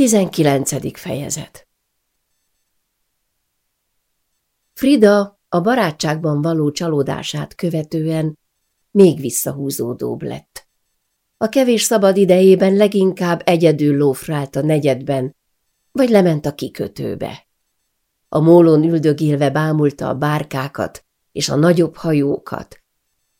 Tizenkilencedik fejezet Frida a barátságban való csalódását követően még visszahúzódóbb lett. A kevés szabad idejében leginkább egyedül lófrált a negyedben, vagy lement a kikötőbe. A mólón üldögélve bámulta a bárkákat és a nagyobb hajókat,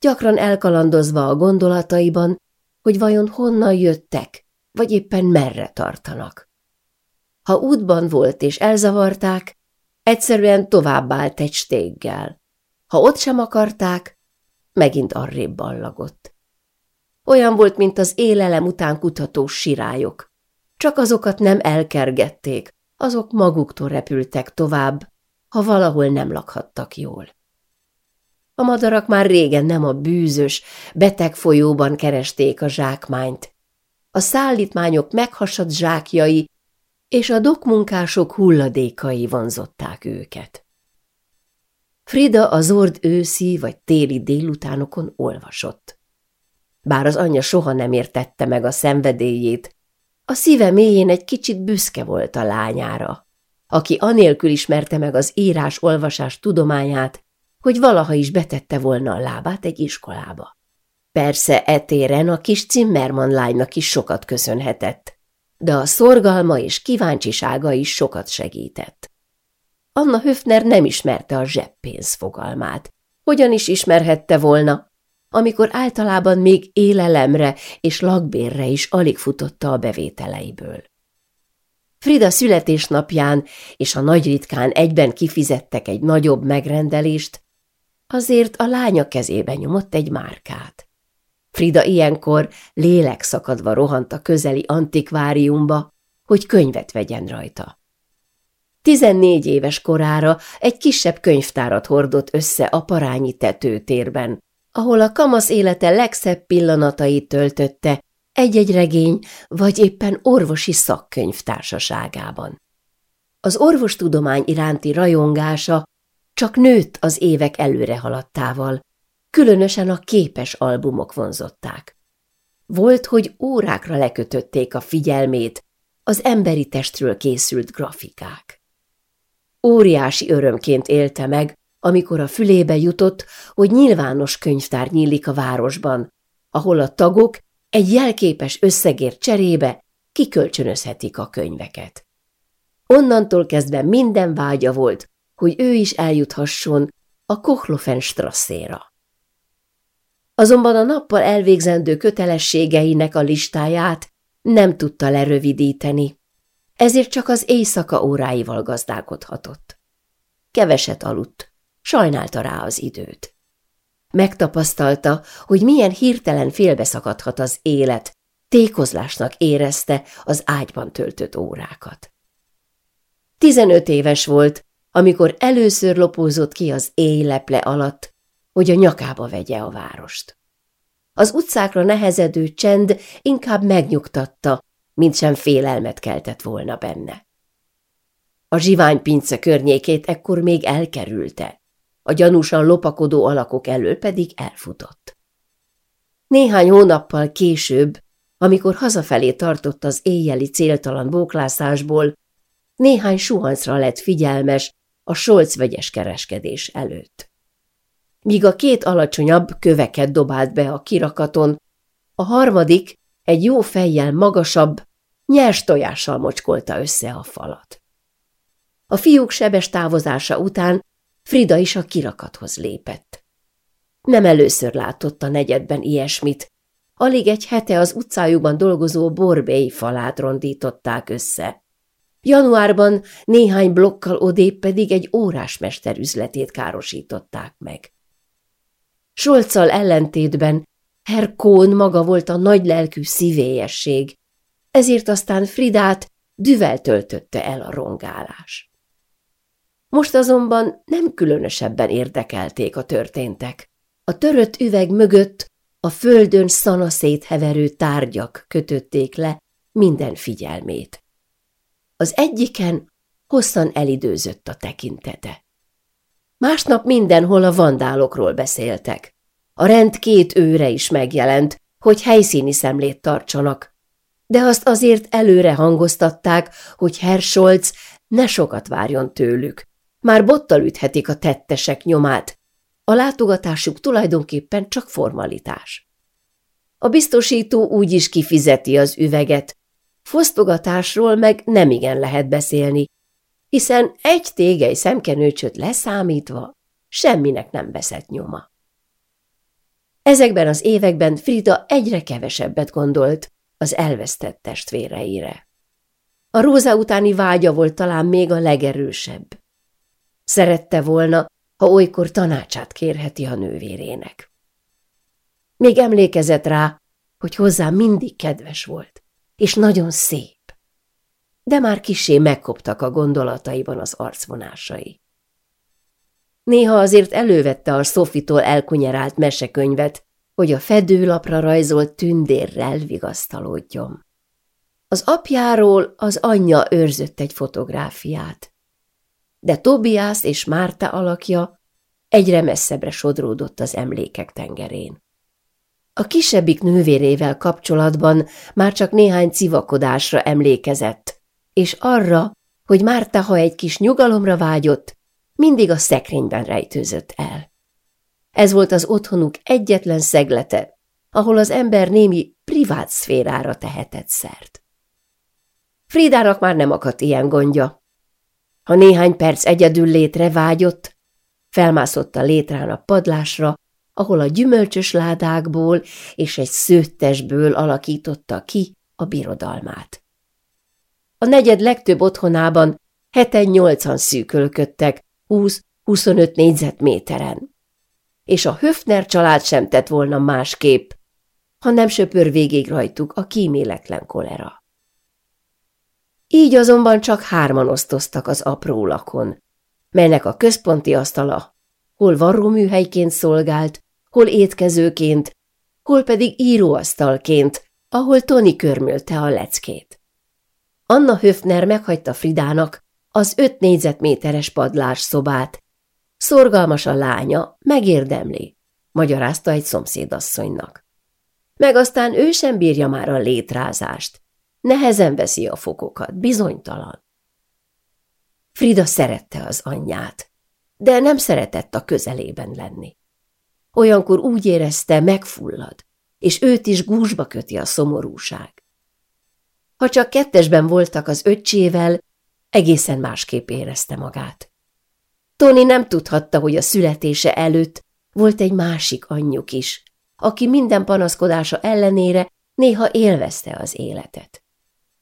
gyakran elkalandozva a gondolataiban, hogy vajon honnan jöttek, vagy éppen merre tartanak. Ha útban volt és elzavarták, egyszerűen továbbált egy stéggel. Ha ott sem akarták, megint arrébb ballagott. Olyan volt, mint az élelem után kutató sirályok. Csak azokat nem elkergették, azok maguktól repültek tovább, ha valahol nem lakhattak jól. A madarak már régen nem a bűzös, beteg folyóban keresték a zsákmányt. A szállítmányok meghasadt zsákjai és a dokmunkások hulladékai vonzották őket. Frida az zord őszi vagy téli délutánokon olvasott. Bár az anyja soha nem értette meg a szenvedélyét, a szíve mélyén egy kicsit büszke volt a lányára, aki anélkül ismerte meg az írás-olvasás tudományát, hogy valaha is betette volna a lábát egy iskolába. Persze etéren a kis Zimmermann lánynak is sokat köszönhetett, de a szorgalma és kíváncsisága is sokat segített. Anna Höfner nem ismerte a zseppénz fogalmát. Hogyan is ismerhette volna, amikor általában még élelemre és lakbérre is alig futotta a bevételeiből. Frida születésnapján és a nagy ritkán egyben kifizettek egy nagyobb megrendelést, azért a lánya kezébe nyomott egy márkát. Frida ilyenkor lélekszakadva rohant a közeli antikváriumba, hogy könyvet vegyen rajta. Tizennégy éves korára egy kisebb könyvtárat hordott össze a parányi tetőtérben, ahol a kamasz élete legszebb pillanatait töltötte egy-egy regény vagy éppen orvosi szakkönyv társaságában. Az orvostudomány iránti rajongása csak nőtt az évek előre haladtával, különösen a képes albumok vonzották. Volt, hogy órákra lekötötték a figyelmét az emberi testről készült grafikák. Óriási örömként élte meg, amikor a fülébe jutott, hogy nyilvános könyvtár nyílik a városban, ahol a tagok egy jelképes összegért cserébe kikölcsönözhetik a könyveket. Onnantól kezdve minden vágya volt, hogy ő is eljuthasson a Kochlofen-strasszéra. Azonban a nappal elvégzendő kötelességeinek a listáját nem tudta lerövidíteni, ezért csak az éjszaka óráival gazdálkodhatott. Keveset aludt, sajnálta rá az időt. Megtapasztalta, hogy milyen hirtelen félbeszakadhat az élet, tékozlásnak érezte az ágyban töltött órákat. Tizenöt éves volt, amikor először lopózott ki az éjleple alatt, hogy a nyakába vegye a várost. Az utcákra nehezedő csend inkább megnyugtatta, mint sem félelmet keltett volna benne. A zsiványpince környékét ekkor még elkerülte, a gyanúsan lopakodó alakok elől pedig elfutott. Néhány hónappal később, amikor hazafelé tartott az éjjeli céltalan bóklászásból, néhány suhancra lett figyelmes a Scholz vegyes kereskedés előtt. Míg a két alacsonyabb köveket dobált be a kirakaton, a harmadik egy jó fejjel magasabb, nyers tojással mocskolta össze a falat. A fiúk sebes távozása után Frida is a kirakathoz lépett. Nem először látott a negyedben ilyesmit, alig egy hete az utcájukban dolgozó borbély falát rondították össze. Januárban néhány blokkal odébb pedig egy órásmester üzletét károsították meg. Solccal ellentétben Herr Kohn maga volt a nagylelkű szívélyesség, ezért aztán Fridát düvel töltötte el a rongálás. Most azonban nem különösebben érdekelték a történtek. A törött üveg mögött a földön szanaszét heverő tárgyak kötötték le minden figyelmét. Az egyiken hosszan elidőzött a tekintete. Másnap mindenhol a vandálokról beszéltek. A rend két őre is megjelent, hogy helyszíni szemlét tartsanak, de azt azért előre hangoztatták, hogy Herr Scholz ne sokat várjon tőlük. Már bottal üthetik a tettesek nyomát. A látogatásuk tulajdonképpen csak formalitás. A biztosító úgy is kifizeti az üveget, fosztogatásról meg nemigen lehet beszélni, hiszen egy tégely szemkenőcsöt leszámítva semminek nem veszett nyoma. Ezekben az években Frida egyre kevesebbet gondolt az elvesztett testvéreire. A Róza utáni vágya volt talán még a legerősebb. Szerette volna, ha olykor tanácsát kérheti a nővérének. Még emlékezett rá, hogy hozzá mindig kedves volt, és nagyon szép. De már kisé megkoptak a gondolataiban az arcvonásai. Néha azért elővette a Szofitól elkunyerált mesekönyvet, hogy a fedőlapra rajzolt tündérrel vigasztalódjon. Az apjáról az anyja őrzött egy fotográfiát, de Tobias és Márta alakja egyre messzebbre sodródott az emlékek tengerén. A kisebbik nővérével kapcsolatban már csak néhány civakodásra emlékezett, és arra, hogy Márta, ha egy kis nyugalomra vágyott, mindig a szekrényben rejtőzött el. Ez volt az otthonuk egyetlen szeglete, ahol az ember némi privát szférára tehetett szert. Fridának már nem akadt ilyen gondja. Ha néhány perc egyedül létre vágyott, felmászott a létrán a padlásra, ahol a gyümölcsös ládákból és egy szőttesből alakította ki a birodalmát. A negyed legtöbb otthonában heten-nyolcan szűkölködtek, 20-25 négyzetméteren. És a Höfner család sem tett volna másképp, ha nem söpör végig rajtuk a kíméletlen kolera. Így azonban csak hárman osztoztak az apró lakon, melynek a központi asztala hol varróműhelyként szolgált, hol étkezőként, hol pedig íróasztalként, ahol Tony körmölte a leckét. Anna Höfner meghagyta Fridának az öt négyzetméteres padlás szobát. Szorgalmas a lánya, megérdemli, magyarázta egy szomszédasszonynak. Meg aztán ő sem bírja már a létrázást. Nehezen veszi a fokokat, bizonytalan. Frida szerette az anyját, de nem szeretett a közelében lenni. Olyankor úgy érezte, megfullad, és őt is gúzsba köti a szomorúság. Ha csak kettesben voltak az öccsével, egészen másképp érezte magát. Tony nem tudhatta, hogy a születése előtt volt egy másik anyjuk is, aki minden panaszkodása ellenére néha élvezte az életet.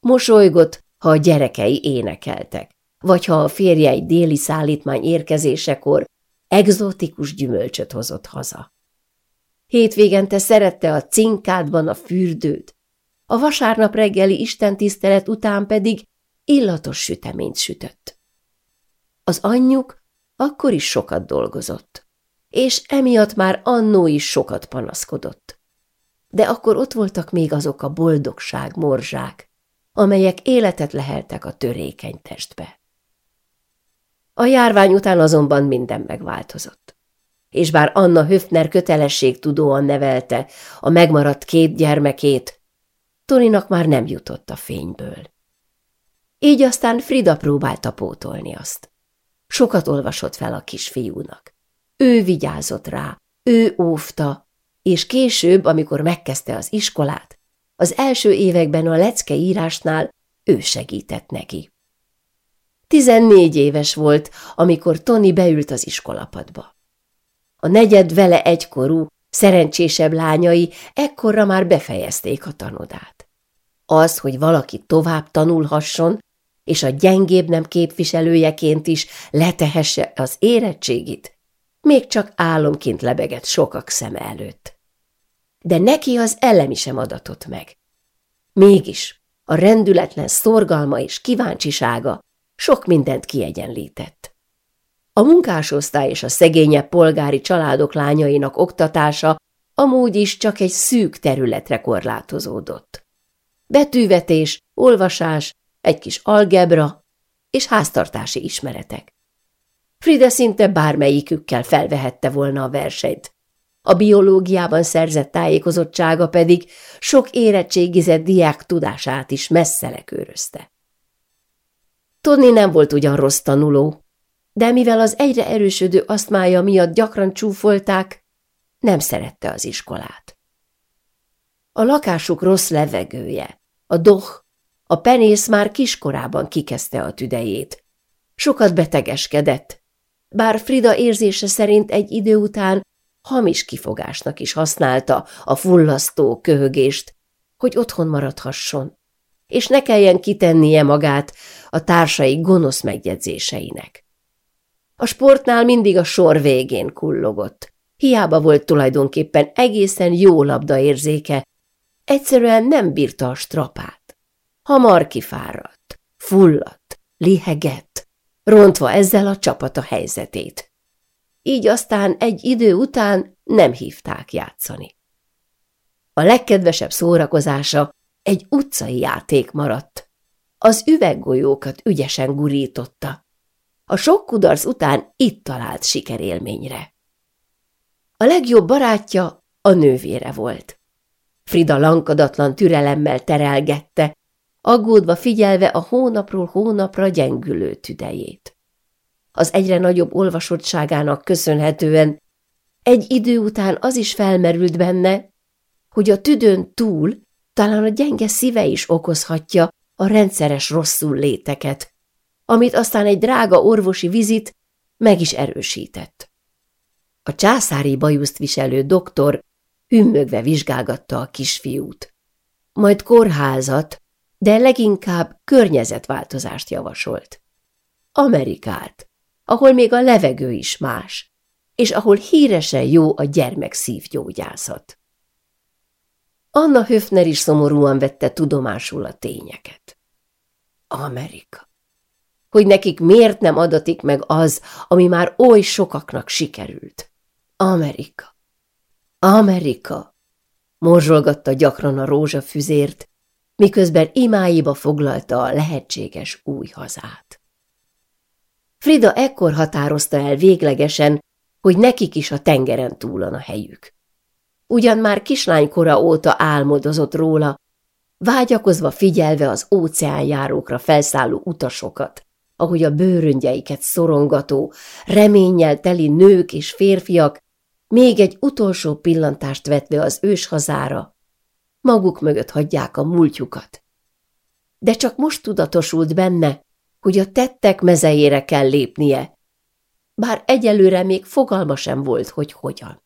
Mosolygott, ha a gyerekei énekeltek, vagy ha a férje egy déli szállítmány érkezésekor egzotikus gyümölcsöt hozott haza. Hétvégente szerette a cinkádban a fürdőt, a vasárnap reggeli istentisztelet után pedig illatos süteményt sütött. Az anyjuk akkor is sokat dolgozott, és emiatt már annó is sokat panaszkodott. De akkor ott voltak még azok a boldogság morzsák, amelyek életet leheltek a törékeny testbe. A járvány után azonban minden megváltozott. És bár Anna Höfner kötelességtudóan nevelte a megmaradt két gyermekét, Toninak már nem jutott a fényből. Így aztán Frida próbálta pótolni azt. Sokat olvasott fel a kisfiúnak. Ő vigyázott rá, ő óvta, és később, amikor megkezdte az iskolát, az első években a lecke írásnál ő segített neki. Tizennégy éves volt, amikor Tony beült az iskolapadba. A negyed vele egykorú, szerencsésebb lányai ekkorra már befejezték a tanodát. Az, hogy valaki tovább tanulhasson, és a gyengébb nem képviselőjeként is letehesse az érettségit, még csak álomként lebegett sokak szeme előtt. De neki az elemi sem adatott meg. Mégis a rendületlen szorgalma és kíváncsisága sok mindent kiegyenlített. A munkásosztály és a szegényebb polgári családok lányainak oktatása amúgy is csak egy szűk területre korlátozódott. Betűvetés, olvasás, egy kis algebra és háztartási ismeretek. Frida szinte bármelyikükkel felvehette volna a versenyt, a biológiában szerzett tájékozottsága pedig sok érettségizett diák tudását is messze lekőrözte. Tony nem volt ugyan rossz tanuló, de mivel az egyre erősödő asztmája miatt gyakran csúfolták, nem szerette az iskolát. A lakásuk rossz levegője, a doh, a penész már kiskorában kikezdte a tüdejét. Sokat betegeskedett, bár Frida érzése szerint egy idő után hamis kifogásnak is használta a fullasztó köhögést, hogy otthon maradhasson, és ne kelljen kitennie magát a társai gonosz megjegyzéseinek. A sportnál mindig a sor végén kullogott. Hiába volt tulajdonképpen egészen jó labdaérzéke, egyszerűen nem bírta a strapát. Hamar kifáradt, fulladt, lihegett, rontva ezzel a csapata helyzetét. Így aztán egy idő után nem hívták játszani. A legkedvesebb szórakozása egy utcai játék maradt. Az üveggolyókat ügyesen gurította. A sok kudarc után itt talált sikerélményre. A legjobb barátja a nővére volt. Frida lankadatlan türelemmel terelgette, aggódva figyelve a hónapról hónapra gyengülő tüdejét. Az egyre nagyobb olvasottságának köszönhetően egy idő után az is felmerült benne, hogy a tüdőn túl talán a gyenge szíve is okozhatja a rendszeres rosszul léteket, amit aztán egy drága orvosi vizit meg is erősített. A császári bajuszt viselő doktor hümmögve vizsgálgatta a kisfiút. Majd kórházat, de leginkább környezetváltozást javasolt. Amerikát, ahol még a levegő is más, és ahol híresen jó a gyermek szívgyógyászat. Anna Höfner is szomorúan vette tudomásul a tényeket. Amerika. Hogy nekik miért nem adatik meg az, ami már oly sokaknak sikerült. Amerika. Amerika. Morzsolgatta gyakran a rózsafüzért, miközben imáiba foglalta a lehetséges új hazát. Frida ekkor határozta el véglegesen, hogy nekik is a tengeren túlon a helyük. Ugyan már kislánykora óta álmodozott róla, vágyakozva figyelve az óceánjárókra felszálló utasokat, ahogy a bőröngyeiket szorongató, reménnyel teli nők és férfiak még egy utolsó pillantást vetve az őshazára, maguk mögött hagyják a múltjukat. De csak most tudatosult benne, hogy a tettek mezejére kell lépnie, bár egyelőre még fogalma sem volt, hogy hogyan.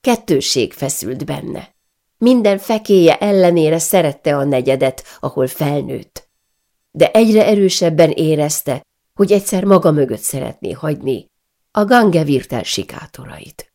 Kettőség feszült benne. Minden fekéje ellenére szerette a negyedet, ahol felnőtt. De egyre erősebben érezte, hogy egyszer maga mögött szeretné hagyni a gange virtel sikátorait.